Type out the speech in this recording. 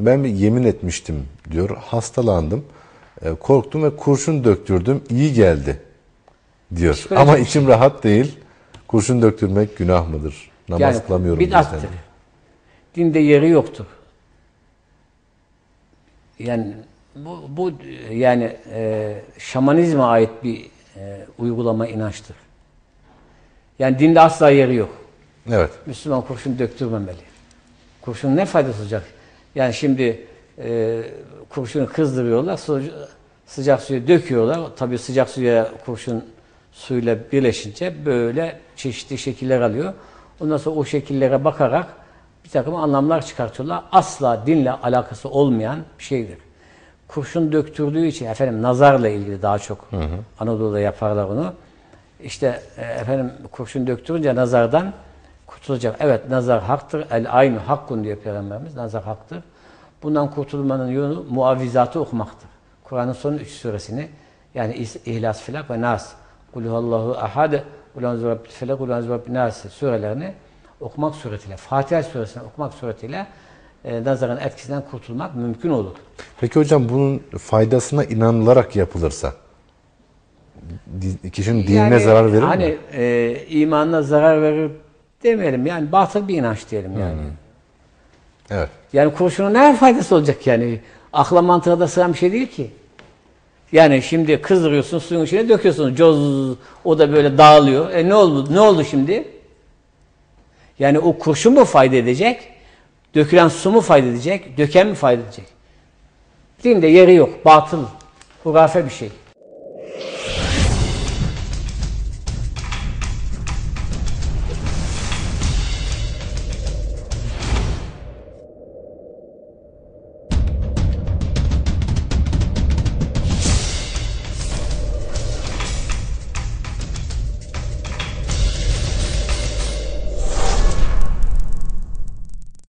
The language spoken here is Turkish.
Ben bir yemin etmiştim diyor. Hastalandım. E, korktum ve kurşun döktürdüm. İyi geldi diyor. Psikolojik Ama bir içim rahat değil. Kurşun döktürmek günah mıdır? Namaz Yani kılamıyorum. bid'attır. zaten. Dinde yeri yoktur. Yani bu, bu yani e, şamanizme ait bir e, uygulama inançtır. Yani dinde asla yeri yok. Evet. Müslüman kurşun döktürmemeli. Kurşunun ne faydası olacak? Yani şimdi e, kurşunu kızdırıyorlar, sı- sıcak suya döküyorlar. Tabii sıcak suya kurşun suyla birleşince böyle çeşitli şekiller alıyor. Ondan sonra o şekillere bakarak bir takım anlamlar çıkartıyorlar. Asla dinle alakası olmayan bir şeydir. Kurşun döktürdüğü için efendim nazarla ilgili daha çok Anadolu'da yaparlar onu. İşte e, efendim kurşun döktürünce nazardan kurtulacak. Evet nazar haktır. El aynı hakkun diyor Peygamberimiz. Nazar haktır. Bundan kurtulmanın yolu muavvizatı okumaktır. Kur'an'ın son üç suresini yani İhlas, Felak ve Nas. Kulhuvallahu ahad, Kulhuvallahu rabbil felak, Kulhuvallahu rabbil nas surelerini okumak suretiyle, Fatiha suresini okumak suretiyle e, nazarın etkisinden kurtulmak mümkün olur. Peki hocam bunun faydasına inanılarak yapılırsa kişinin dinine Yani zarar verir hani, mi? e, imanına zarar verir demeyelim. Yani batıl bir inanç diyelim yani. Evet. Yani kurşunun ne faydası olacak yani? Akla mantığa da sığan bir şey değil ki. Yani şimdi kızdırıyorsun, suyun içine döküyorsun. Coz, o da böyle dağılıyor. E ne oldu? Ne oldu şimdi? Yani o kurşun mu fayda edecek? Dökülen su mu fayda edecek? Döken mi fayda edecek? Dinde yeri yok. Batıl. Hurafe bir şey.